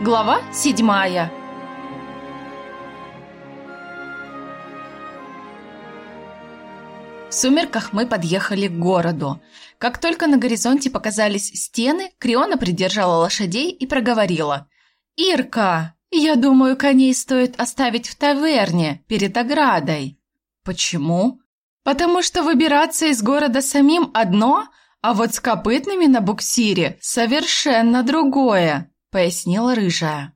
Глава седьмая В сумерках мы подъехали к городу. Как только на горизонте показались стены, Криона придержала лошадей и проговорила. «Ирка, я думаю, коней стоит оставить в таверне перед оградой». «Почему?» «Потому что выбираться из города самим одно, а вот с копытными на буксире совершенно другое», пояснила рыжая.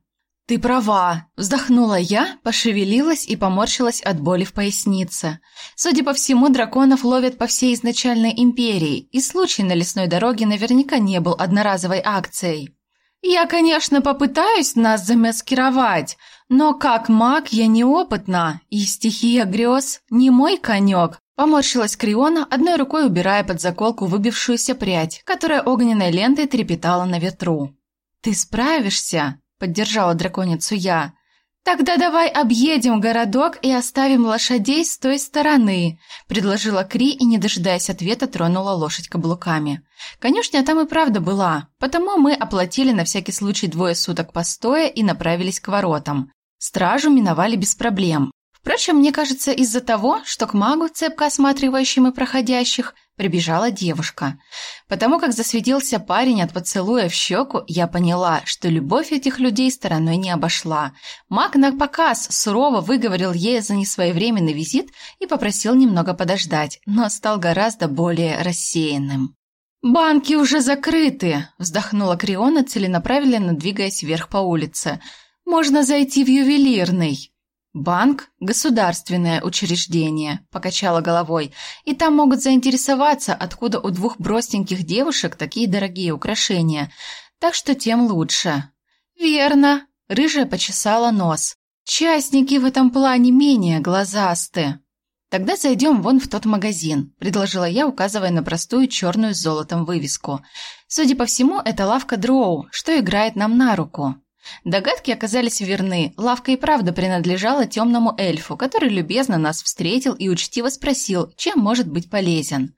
«Ты права», – вздохнула я, пошевелилась и поморщилась от боли в пояснице. Судя по всему, драконов ловят по всей изначальной империи, и случай на лесной дороге наверняка не был одноразовой акцией. «Я, конечно, попытаюсь нас замаскировать, но как маг я неопытна, и стихия грез не мой конек», Поморщилась Криона, одной рукой убирая под заколку выбившуюся прядь, которая огненной лентой трепетала на ветру. «Ты справишься?» – поддержала драконицу я. «Тогда давай объедем городок и оставим лошадей с той стороны», – предложила Кри и, не дожидаясь ответа, тронула лошадь каблуками. Конюшня там и правда была, потому мы оплатили на всякий случай двое суток постоя и направились к воротам. Стражу миновали без проблем, Впрочем, мне кажется, из-за того, что к магу, цепко осматривающему проходящих, прибежала девушка. Потому как засветился парень от поцелуя в щеку, я поняла, что любовь этих людей стороной не обошла. Маг на показ сурово выговорил ей за несвоевременный визит и попросил немного подождать, но стал гораздо более рассеянным. «Банки уже закрыты!» – вздохнула Криона, целенаправленно двигаясь вверх по улице. «Можно зайти в ювелирный!» «Банк – государственное учреждение», – покачала головой, «и там могут заинтересоваться, откуда у двух простеньких девушек такие дорогие украшения, так что тем лучше». «Верно», – рыжая почесала нос. «Частники в этом плане менее глазасты». «Тогда зайдем вон в тот магазин», – предложила я, указывая на простую черную с золотом вывеску. «Судя по всему, это лавка Дроу, что играет нам на руку». Догадки оказались верны. Лавка и правда принадлежала темному эльфу, который любезно нас встретил и учтиво спросил, чем может быть полезен.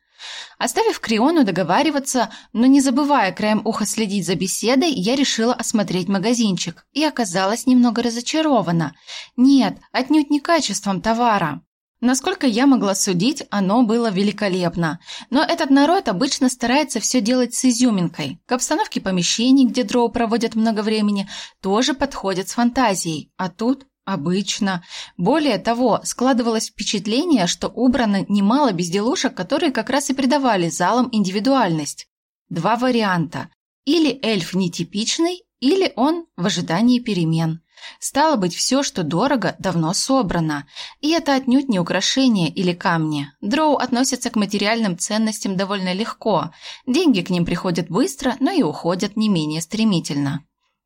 Оставив Криону договариваться, но не забывая краем уха следить за беседой, я решила осмотреть магазинчик и оказалась немного разочарована. Нет, отнюдь не качеством товара. Насколько я могла судить, оно было великолепно. Но этот народ обычно старается все делать с изюминкой. К обстановке помещений, где дроу проводят много времени, тоже подходят с фантазией. А тут обычно. Более того, складывалось впечатление, что убрано немало безделушек, которые как раз и придавали залам индивидуальность. Два варианта. Или эльф нетипичный, или он в ожидании перемен. Стало быть, все, что дорого, давно собрано. И это отнюдь не украшения или камни. Дроу относятся к материальным ценностям довольно легко. Деньги к ним приходят быстро, но и уходят не менее стремительно.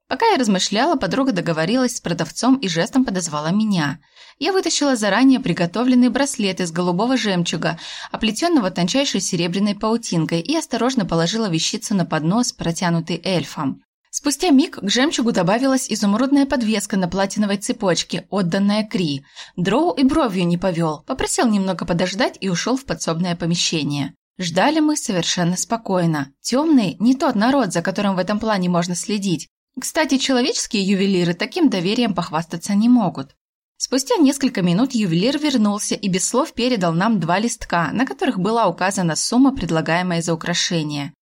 Пока я размышляла, подруга договорилась с продавцом и жестом подозвала меня. Я вытащила заранее приготовленный браслет из голубого жемчуга, оплетенного тончайшей серебряной паутинкой, и осторожно положила вещицу на поднос, протянутый эльфом. Спустя миг к жемчугу добавилась изумрудная подвеска на платиновой цепочке, отданная Кри. Дроу и бровью не повел, попросил немного подождать и ушел в подсобное помещение. Ждали мы совершенно спокойно. Темный – не тот народ, за которым в этом плане можно следить. Кстати, человеческие ювелиры таким доверием похвастаться не могут. Спустя несколько минут ювелир вернулся и без слов передал нам два листка, на которых была указана сумма, предлагаемая за украшение.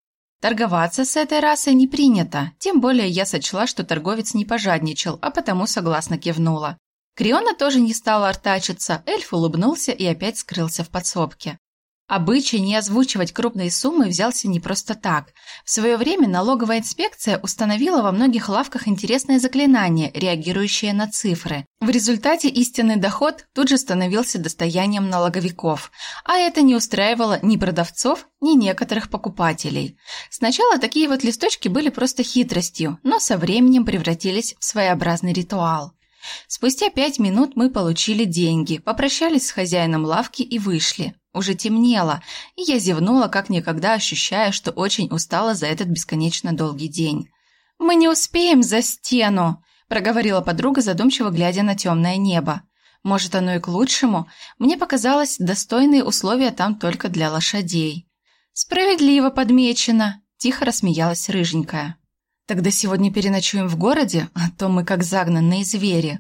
Торговаться с этой расой не принято, тем более я сочла, что торговец не пожадничал, а потому согласно кивнула. Криона тоже не стала артачиться, эльф улыбнулся и опять скрылся в подсобке. Обычай не озвучивать крупные суммы взялся не просто так. В свое время налоговая инспекция установила во многих лавках интересное заклинание, реагирующее на цифры. В результате истинный доход тут же становился достоянием налоговиков, а это не устраивало ни продавцов, ни некоторых покупателей. Сначала такие вот листочки были просто хитростью, но со временем превратились в своеобразный ритуал. Спустя пять минут мы получили деньги, попрощались с хозяином лавки и вышли. Уже темнело, и я зевнула, как никогда ощущая, что очень устала за этот бесконечно долгий день. «Мы не успеем за стену», – проговорила подруга, задумчиво глядя на темное небо. «Может, оно и к лучшему? Мне показалось, достойные условия там только для лошадей». «Справедливо подмечено», – тихо рассмеялась рыженькая. Тогда сегодня переночуем в городе, а то мы как загнанные звери.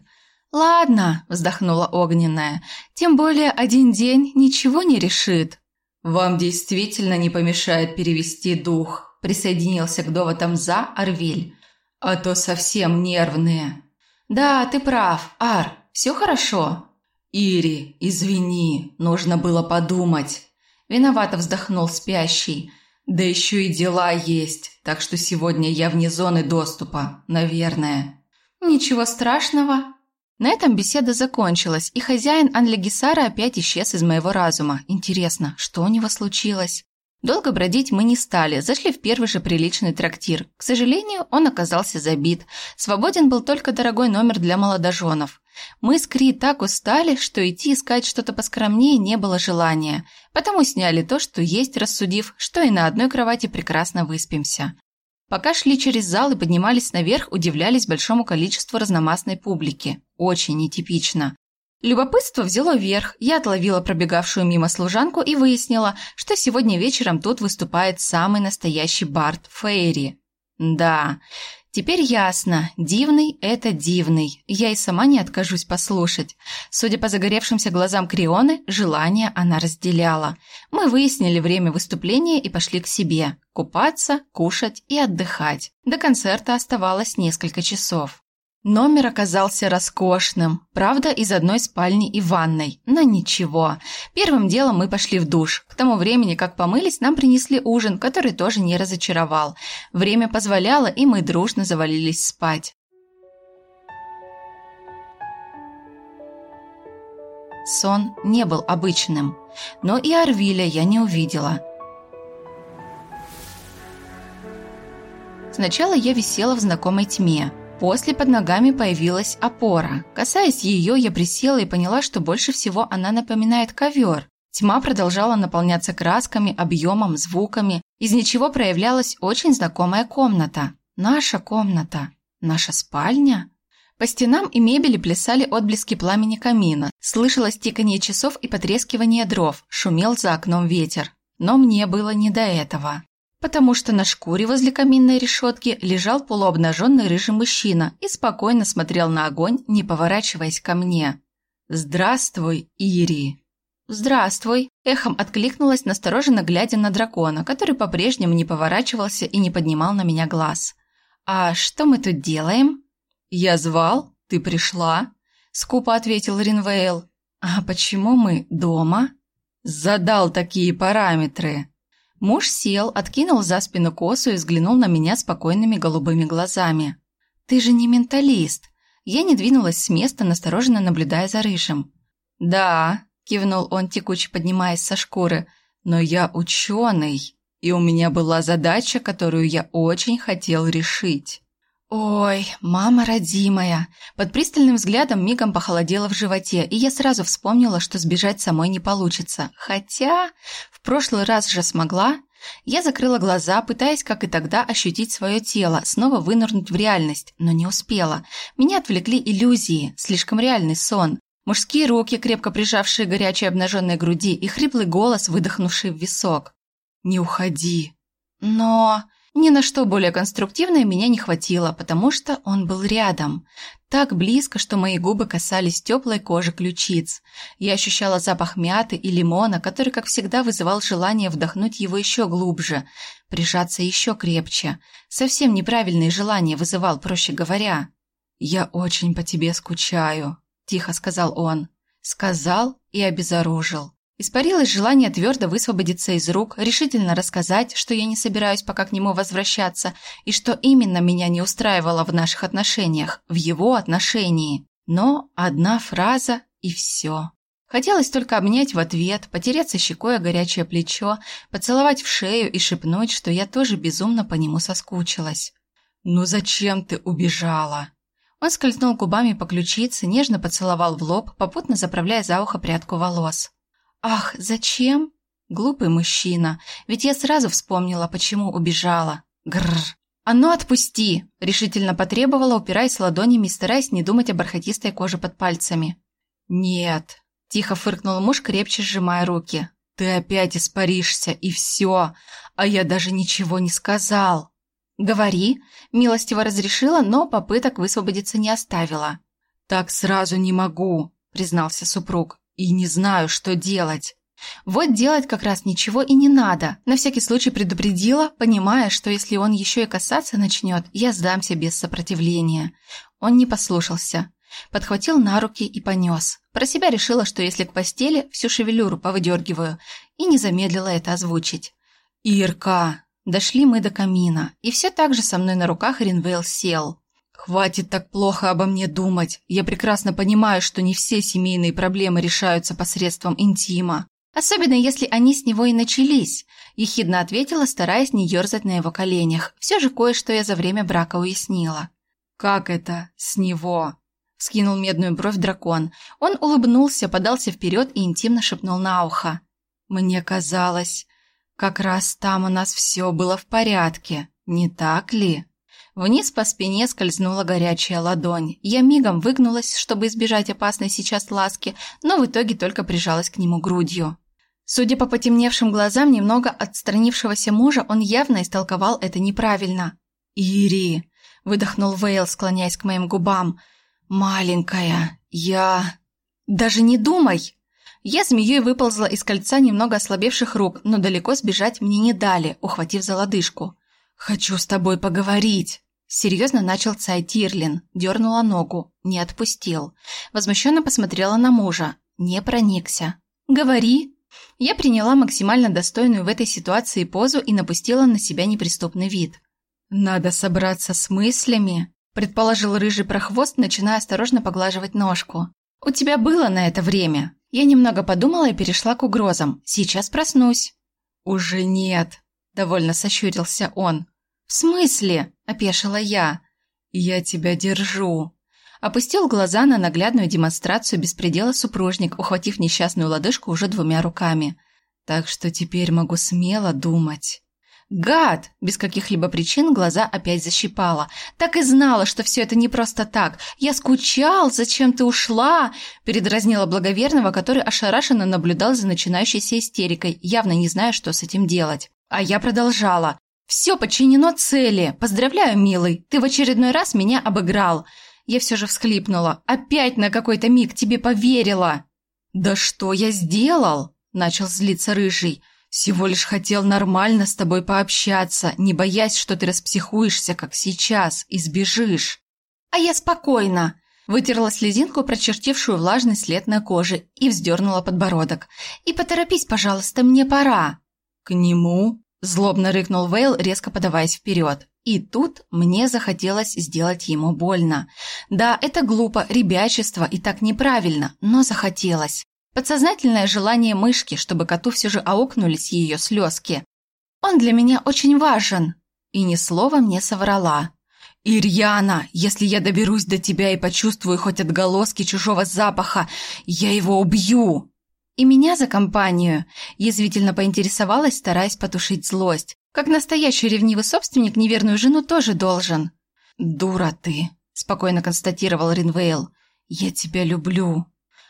Ладно, вздохнула огненная. Тем более один день ничего не решит. Вам действительно не помешает перевести дух, присоединился к доводам за Арвиль. А то совсем нервные. Да, ты прав, Ар, все хорошо. Ири, извини, нужно было подумать. Виновато вздохнул спящий. Да еще и дела есть, так что сегодня я вне зоны доступа, наверное. Ничего страшного. На этом беседа закончилась, и хозяин Анлегисара опять исчез из моего разума. Интересно, что у него случилось? Долго бродить мы не стали, зашли в первый же приличный трактир. К сожалению, он оказался забит. Свободен был только дорогой номер для молодоженов. Мы с Кри так устали, что идти искать что-то поскромнее не было желания, потому сняли то, что есть, рассудив, что и на одной кровати прекрасно выспимся. Пока шли через зал и поднимались наверх, удивлялись большому количеству разномастной публики. Очень нетипично. Любопытство взяло верх, я отловила пробегавшую мимо служанку и выяснила, что сегодня вечером тут выступает самый настоящий Барт Фейри. Да, Теперь ясно, дивный – это дивный. Я и сама не откажусь послушать. Судя по загоревшимся глазам Крионы, желание она разделяла. Мы выяснили время выступления и пошли к себе. Купаться, кушать и отдыхать. До концерта оставалось несколько часов. Номер оказался роскошным, правда, из одной спальни и ванной, но ничего. Первым делом мы пошли в душ. К тому времени, как помылись, нам принесли ужин, который тоже не разочаровал. Время позволяло, и мы дружно завалились спать. Сон не был обычным, но и Арвиля я не увидела. Сначала я висела в знакомой тьме – После под ногами появилась опора. Касаясь ее, я присела и поняла, что больше всего она напоминает ковер. Тьма продолжала наполняться красками, объемом, звуками. Из ничего проявлялась очень знакомая комната. Наша комната. Наша спальня. По стенам и мебели плясали отблески пламени камина. Слышалось тиканье часов и потрескивание дров. Шумел за окном ветер. Но мне было не до этого потому что на шкуре возле каминной решетки лежал полуобнаженный рыжий мужчина и спокойно смотрел на огонь, не поворачиваясь ко мне. «Здравствуй, Ири!» «Здравствуй!» – эхом откликнулась, настороженно глядя на дракона, который по-прежнему не поворачивался и не поднимал на меня глаз. «А что мы тут делаем?» «Я звал, ты пришла», – скупо ответил Ринвейл. «А почему мы дома?» «Задал такие параметры», Муж сел, откинул за спину косу и взглянул на меня спокойными голубыми глазами. «Ты же не менталист!» Я не двинулась с места, настороженно наблюдая за Рыжим. «Да», – кивнул он, текуче поднимаясь со шкуры, – «но я ученый, и у меня была задача, которую я очень хотел решить». Ой, мама родимая. Под пристальным взглядом мигом похолодело в животе, и я сразу вспомнила, что сбежать самой не получится. Хотя в прошлый раз же смогла. Я закрыла глаза, пытаясь, как и тогда, ощутить свое тело, снова вынырнуть в реальность, но не успела. Меня отвлекли иллюзии, слишком реальный сон. Мужские руки, крепко прижавшие горячей обнаженной груди, и хриплый голос, выдохнувший в висок. «Не уходи». «Но...» Ни на что более конструктивное меня не хватило, потому что он был рядом. Так близко, что мои губы касались теплой кожи ключиц. Я ощущала запах мяты и лимона, который, как всегда, вызывал желание вдохнуть его еще глубже, прижаться еще крепче. Совсем неправильные желания вызывал, проще говоря. «Я очень по тебе скучаю», – тихо сказал он. Сказал и обезоружил. Испарилось желание твердо высвободиться из рук, решительно рассказать, что я не собираюсь пока к нему возвращаться, и что именно меня не устраивало в наших отношениях, в его отношении. Но одна фраза и все. Хотелось только обнять в ответ, потереться щекой о горячее плечо, поцеловать в шею и шепнуть, что я тоже безумно по нему соскучилась. «Ну зачем ты убежала?» Он скользнул губами по ключице, нежно поцеловал в лоб, попутно заправляя за ухо прядку волос. «Ах, зачем?» Глупый мужчина, ведь я сразу вспомнила, почему убежала. Гррр. «А ну отпусти!» – решительно потребовала, упираясь ладонями стараясь не думать о бархатистой коже под пальцами. «Нет», – тихо фыркнул муж, крепче сжимая руки. «Ты опять испаришься, и все, а я даже ничего не сказал». «Говори», – милостиво разрешила, но попыток высвободиться не оставила. «Так сразу не могу», – признался супруг, – «и не знаю, что делать». Вот делать как раз ничего и не надо. На всякий случай предупредила, понимая, что если он еще и касаться начнет, я сдамся без сопротивления. Он не послушался. Подхватил на руки и понес. Про себя решила, что если к постели, всю шевелюру повыдергиваю, и не замедлила это озвучить. «Ирка!» Дошли мы до камина, и все так же со мной на руках Ринвейл сел. «Хватит так плохо обо мне думать. Я прекрасно понимаю, что не все семейные проблемы решаются посредством интима. Особенно если они с него и начались», – ехидно ответила, стараясь не ерзать на его коленях. Все же кое-что я за время брака уяснила. «Как это с него?» – скинул медную бровь дракон. Он улыбнулся, подался вперед и интимно шепнул на ухо. «Мне казалось, как раз там у нас все было в порядке, не так ли?» Вниз по спине скользнула горячая ладонь. Я мигом выгнулась, чтобы избежать опасной сейчас ласки, но в итоге только прижалась к нему грудью. Судя по потемневшим глазам немного отстранившегося мужа, он явно истолковал это неправильно. «Ири!» – выдохнул Вейл, склоняясь к моим губам. «Маленькая, я...» «Даже не думай!» Я змеей выползла из кольца немного ослабевших рук, но далеко сбежать мне не дали, ухватив за лодыжку. «Хочу с тобой поговорить!» Серьезно начал Цай Тирлин, дернула ногу, не отпустил. Возмущенно посмотрела на мужа, не проникся. «Говори!» Я приняла максимально достойную в этой ситуации позу и напустила на себя неприступный вид. «Надо собраться с мыслями», – предположил рыжий прохвост, начиная осторожно поглаживать ножку. «У тебя было на это время?» Я немного подумала и перешла к угрозам. «Сейчас проснусь». «Уже нет», – довольно сощурился он. «В смысле?» – опешила я. «Я тебя держу», Опустил глаза на наглядную демонстрацию беспредела супружник, ухватив несчастную лодыжку уже двумя руками. Так что теперь могу смело думать. «Гад!» – без каких-либо причин глаза опять защипала. «Так и знала, что все это не просто так. Я скучал, зачем ты ушла?» – передразнила благоверного, который ошарашенно наблюдал за начинающейся истерикой, явно не зная, что с этим делать. А я продолжала. «Все подчинено цели. Поздравляю, милый, ты в очередной раз меня обыграл. Я все же всхлипнула. «Опять на какой-то миг тебе поверила!» «Да что я сделал?» – начал злиться Рыжий. «Всего лишь хотел нормально с тобой пообщаться, не боясь, что ты распсихуешься, как сейчас, и сбежишь». «А я спокойно!» Вытерла слезинку, прочертившую влажный след на коже, и вздернула подбородок. «И поторопись, пожалуйста, мне пора!» «К нему?» – злобно рыкнул Вейл, резко подаваясь вперед. И тут мне захотелось сделать ему больно. Да, это глупо, ребячество и так неправильно, но захотелось. Подсознательное желание мышки, чтобы коту все же аукнулись ее слезки. Он для меня очень важен. И ни слова мне соврала. «Ирьяна, если я доберусь до тебя и почувствую хоть отголоски чужого запаха, я его убью!» И меня за компанию язвительно поинтересовалась, стараясь потушить злость. Как настоящий ревнивый собственник неверную жену тоже должен. «Дура ты», – спокойно констатировал Ринвейл. «Я тебя люблю».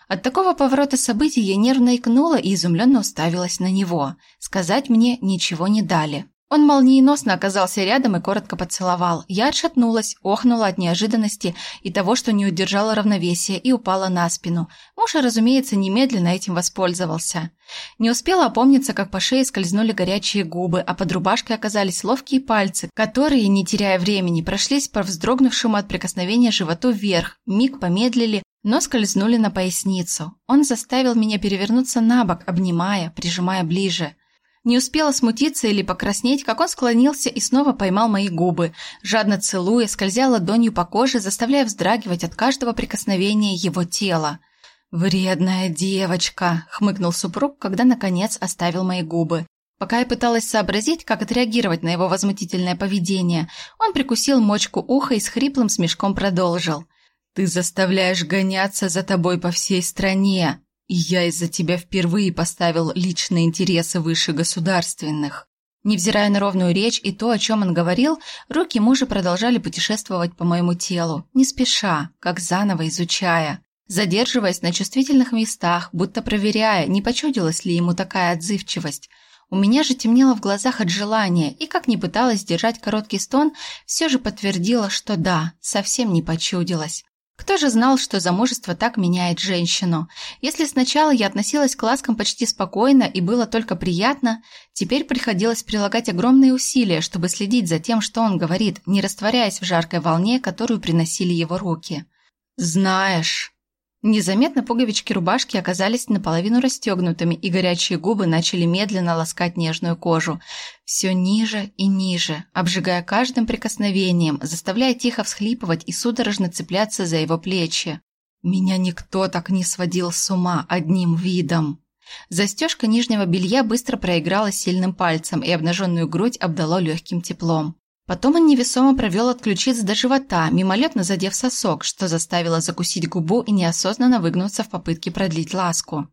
От такого поворота событий я нервно икнула и изумленно уставилась на него. Сказать мне ничего не дали. Он молниеносно оказался рядом и коротко поцеловал. Я отшатнулась, охнула от неожиданности и того, что не удержала равновесия и упала на спину. Муж, разумеется, немедленно этим воспользовался. Не успела опомниться, как по шее скользнули горячие губы, а под рубашкой оказались ловкие пальцы, которые, не теряя времени, прошлись по вздрогнувшему от прикосновения животу вверх, миг помедлили, но скользнули на поясницу. Он заставил меня перевернуться на бок, обнимая, прижимая ближе. Не успела смутиться или покраснеть, как он склонился и снова поймал мои губы, жадно целуя, скользя ладонью по коже, заставляя вздрагивать от каждого прикосновения его тела. «Вредная девочка», — хмыкнул супруг, когда, наконец, оставил мои губы. Пока я пыталась сообразить, как отреагировать на его возмутительное поведение, он прикусил мочку уха и с хриплым смешком продолжил. «Ты заставляешь гоняться за тобой по всей стране, и я из-за тебя впервые поставил личные интересы выше государственных. Невзирая на ровную речь и то, о чем он говорил, руки мужа продолжали путешествовать по моему телу, не спеша, как заново изучая, задерживаясь на чувствительных местах, будто проверяя, не почудилась ли ему такая отзывчивость. У меня же темнело в глазах от желания, и как ни пыталась держать короткий стон, все же подтвердила, что да, совсем не почудилась. Кто же знал, что замужество так меняет женщину? Если сначала я относилась к ласкам почти спокойно и было только приятно, теперь приходилось прилагать огромные усилия, чтобы следить за тем, что он говорит, не растворяясь в жаркой волне, которую приносили его руки. «Знаешь...» Незаметно пуговички рубашки оказались наполовину расстегнутыми, и горячие губы начали медленно ласкать нежную кожу. Все ниже и ниже, обжигая каждым прикосновением, заставляя тихо всхлипывать и судорожно цепляться за его плечи. Меня никто так не сводил с ума одним видом. Застежка нижнего белья быстро проиграла сильным пальцем, и обнаженную грудь обдало легким теплом. Потом он невесомо провел от ключиц до живота, мимолетно задев сосок, что заставило закусить губу и неосознанно выгнуться в попытке продлить ласку.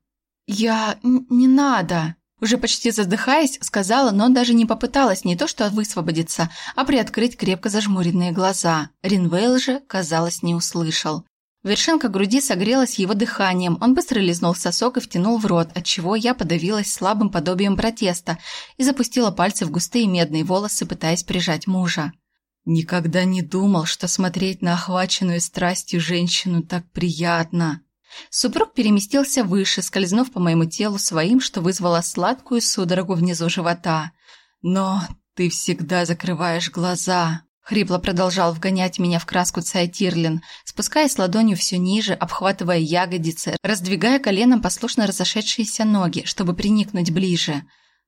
«Я... не надо!» Уже почти задыхаясь, сказала, но даже не попыталась не то что высвободиться, а приоткрыть крепко зажмуренные глаза. Ринвейл же, казалось, не услышал. Вершинка груди согрелась его дыханием. Он быстро лизнул сосок и втянул в рот, отчего я подавилась слабым подобием протеста и запустила пальцы в густые медные волосы, пытаясь прижать мужа. Никогда не думал, что смотреть на охваченную страстью женщину так приятно. Супруг переместился выше, скользнув по моему телу своим, что вызвало сладкую судорогу внизу живота. Но ты всегда закрываешь глаза. Хрипло продолжал вгонять меня в краску Цайтирлин, спускаясь ладонью все ниже, обхватывая ягодицы, раздвигая коленом послушно разошедшиеся ноги, чтобы приникнуть ближе.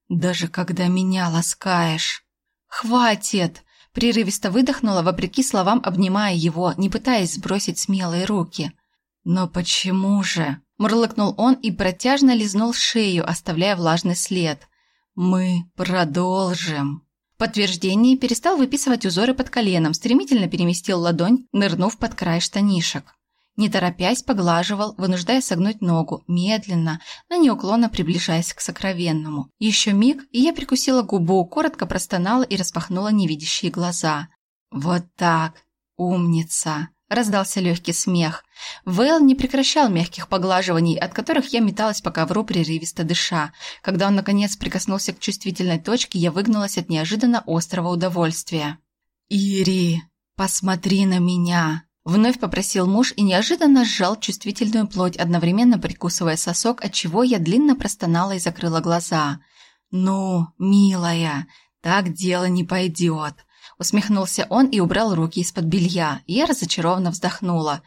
«Даже когда меня ласкаешь!» «Хватит!» Прерывисто выдохнула, вопреки словам, обнимая его, не пытаясь сбросить смелые руки. «Но почему же?» Мурлыкнул он и протяжно лизнул шею, оставляя влажный след. «Мы продолжим!» Подтверждении перестал выписывать узоры под коленом, стремительно переместил ладонь, нырнув под край штанишек. Не торопясь, поглаживал, вынуждая согнуть ногу, медленно, но неуклонно приближаясь к сокровенному. Еще миг, и я прикусила губу, коротко простонала и распахнула невидящие глаза. «Вот так! Умница!» Раздался легкий смех. Вейл не прекращал мягких поглаживаний, от которых я металась по ковру, прерывисто дыша. Когда он, наконец, прикоснулся к чувствительной точке, я выгнулась от неожиданно острого удовольствия. «Ири, посмотри на меня!» Вновь попросил муж и неожиданно сжал чувствительную плоть, одновременно прикусывая сосок, от чего я длинно простонала и закрыла глаза. «Ну, милая, так дело не пойдет. Усмехнулся он и убрал руки из-под белья. Я разочарованно вздохнула.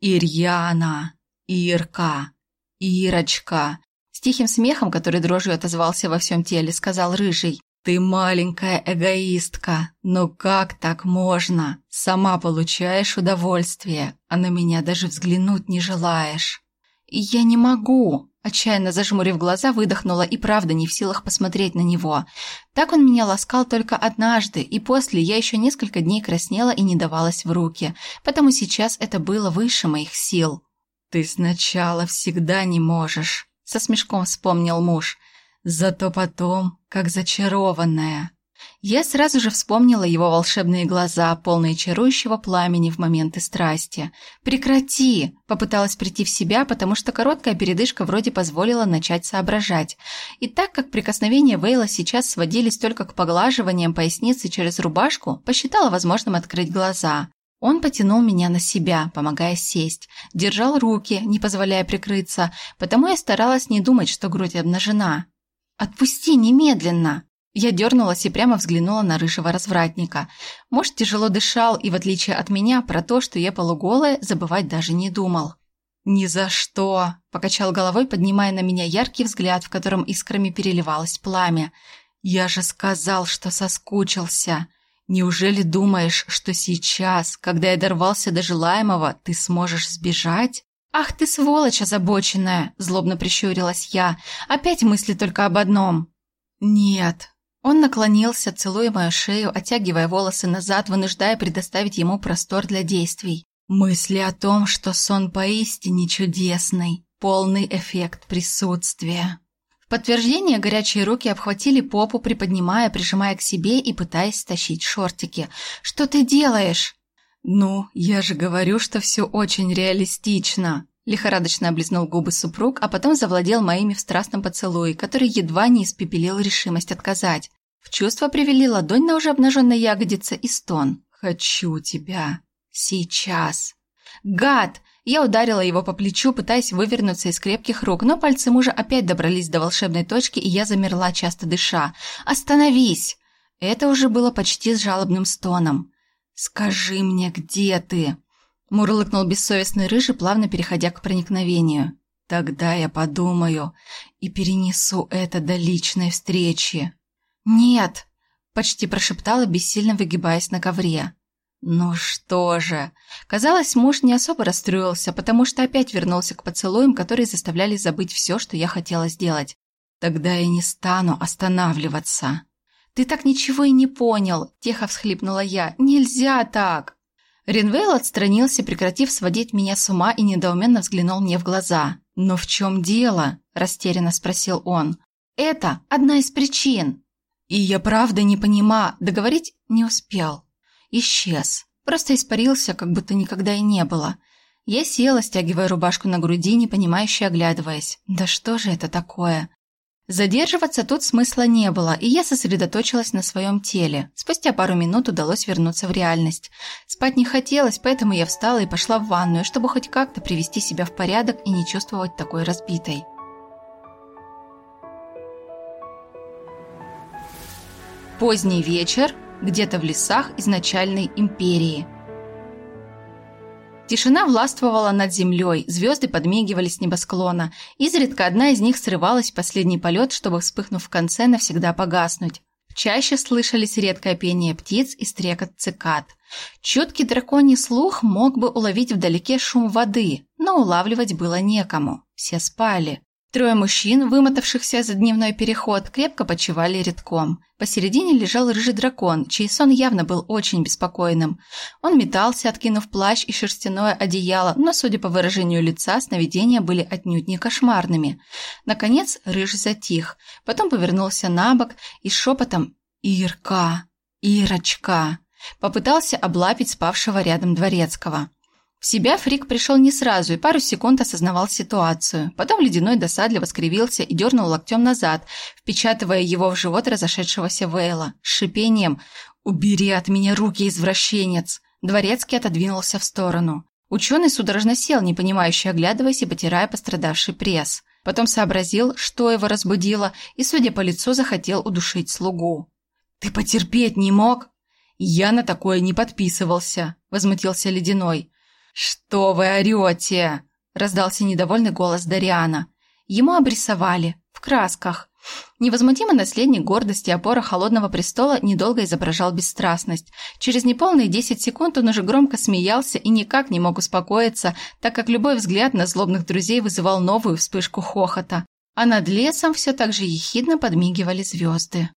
«Ирьяна! Ирка! Ирочка!» С тихим смехом, который дрожью отозвался во всем теле, сказал Рыжий. «Ты маленькая эгоистка, но как так можно? Сама получаешь удовольствие, а на меня даже взглянуть не желаешь». «Я не могу», Отчаянно зажмурив глаза, выдохнула и правда не в силах посмотреть на него. Так он меня ласкал только однажды, и после я еще несколько дней краснела и не давалась в руки, потому сейчас это было выше моих сил. «Ты сначала всегда не можешь», — со смешком вспомнил муж. «Зато потом, как зачарованная». Я сразу же вспомнила его волшебные глаза, полные чарующего пламени в моменты страсти. «Прекрати!» – попыталась прийти в себя, потому что короткая передышка вроде позволила начать соображать. И так как прикосновения Вейла сейчас сводились только к поглаживаниям поясницы через рубашку, посчитала возможным открыть глаза. Он потянул меня на себя, помогая сесть, держал руки, не позволяя прикрыться, потому я старалась не думать, что грудь обнажена. «Отпусти немедленно!» Я дернулась и прямо взглянула на рыжего развратника. Может, тяжело дышал, и в отличие от меня, про то, что я полуголая, забывать даже не думал. «Ни за что!» – покачал головой, поднимая на меня яркий взгляд, в котором искрами переливалось пламя. «Я же сказал, что соскучился. Неужели думаешь, что сейчас, когда я дорвался до желаемого, ты сможешь сбежать?» «Ах ты сволочь озабоченная!» – злобно прищурилась я. «Опять мысли только об одном». «Нет, он наклонился, целуя мою шею, оттягивая волосы назад, вынуждая предоставить ему простор для действий. Мысли о том, что сон поистине чудесный, полный эффект присутствия. В подтверждение горячие руки обхватили попу, приподнимая, прижимая к себе и пытаясь стащить шортики. «Что ты делаешь?» «Ну, я же говорю, что все очень реалистично», Лихорадочно облизнул губы супруг, а потом завладел моими в страстном поцелуе, который едва не испепелил решимость отказать. В чувство привели ладонь на уже обнаженной ягодице и стон. «Хочу тебя. Сейчас». «Гад!» Я ударила его по плечу, пытаясь вывернуться из крепких рук, но пальцы мужа опять добрались до волшебной точки, и я замерла, часто дыша. «Остановись!» Это уже было почти с жалобным стоном. «Скажи мне, где ты?» Мурлыкнул бессовестный рыжий, плавно переходя к проникновению. «Тогда я подумаю и перенесу это до личной встречи». «Нет!» – почти прошептала, бессильно выгибаясь на ковре. Ну что же. Казалось, муж не особо расстроился, потому что опять вернулся к поцелуям, которые заставляли забыть все, что я хотела сделать. Тогда я не стану останавливаться. Ты так ничего и не понял, тихо всхлипнула я. Нельзя так. Ренвейл отстранился, прекратив сводить меня с ума и недоуменно взглянул мне в глаза. «Но в чем дело?» – растерянно спросил он. «Это одна из причин». И я правда не понимаю, договорить не успел. Исчез. Просто испарился, как будто никогда и не было. Я села, стягивая рубашку на груди, непонимающе оглядываясь. Да что же это такое? Задерживаться тут смысла не было, и я сосредоточилась на своем теле. Спустя пару минут удалось вернуться в реальность. Спать не хотелось, поэтому я встала и пошла в ванную, чтобы хоть как-то привести себя в порядок и не чувствовать такой разбитой. Поздний вечер, где-то в лесах изначальной империи. Тишина властвовала над землей, звезды подмигивали с небосклона. Изредка одна из них срывалась в последний полет, чтобы, вспыхнув в конце, навсегда погаснуть. Чаще слышались редкое пение птиц и стрекот цикад. Чуткий драконий слух мог бы уловить вдалеке шум воды, но улавливать было некому. Все спали. Трое мужчин, вымотавшихся за дневной переход, крепко почивали редком. Посередине лежал рыжий дракон, чей сон явно был очень беспокойным. Он метался, откинув плащ и шерстяное одеяло, но, судя по выражению лица, сновидения были отнюдь не кошмарными. Наконец рыжий затих, потом повернулся на бок и шепотом «Ирка! Ирочка!» попытался облапить спавшего рядом дворецкого. В себя Фрик пришел не сразу и пару секунд осознавал ситуацию. Потом ледяной досадливо скривился и дернул локтем назад, впечатывая его в живот разошедшегося Вейла. С шипением «Убери от меня руки, извращенец!» Дворецкий отодвинулся в сторону. Ученый судорожно сел, непонимающе оглядываясь и потирая пострадавший пресс. Потом сообразил, что его разбудило, и, судя по лицу, захотел удушить слугу. «Ты потерпеть не мог?» «Я на такое не подписывался», — возмутился Ледяной. «Что вы орете?» – раздался недовольный голос Дариана. Ему обрисовали, в красках. Невозмутимый наследник гордости опора холодного престола недолго изображал бесстрастность. Через неполные десять секунд он уже громко смеялся и никак не мог успокоиться, так как любой взгляд на злобных друзей вызывал новую вспышку хохота. А над лесом все так же ехидно подмигивали звезды.